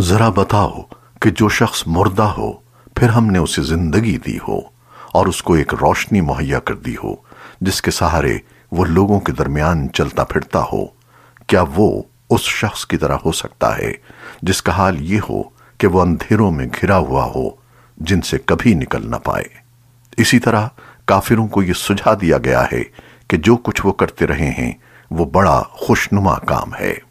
ذرا بتاؤ کہ جو شخص مردہ ہو، پھر ہم نے اسے زندگی دی ہو اور اس کو ایک روشنی مہیا کر دی ہو، جس کے سہارے وہ لوگوں کے درمیان چلتا پھرتا ہو۔ کیا وہ اس شخص کی طرح ہو سکتا ہے جس کا حال یہ ہو کہ وہ اندھیروں میں گھرا ہوا ہو، جن سے کبھی نکل نہ پائے؟ اسی طرح کافروں کو یہ سجھا دیا گیا ہے کہ جو کچھ وہ کرتے رہے ہیں، وہ بڑا خوشنما کام ہے۔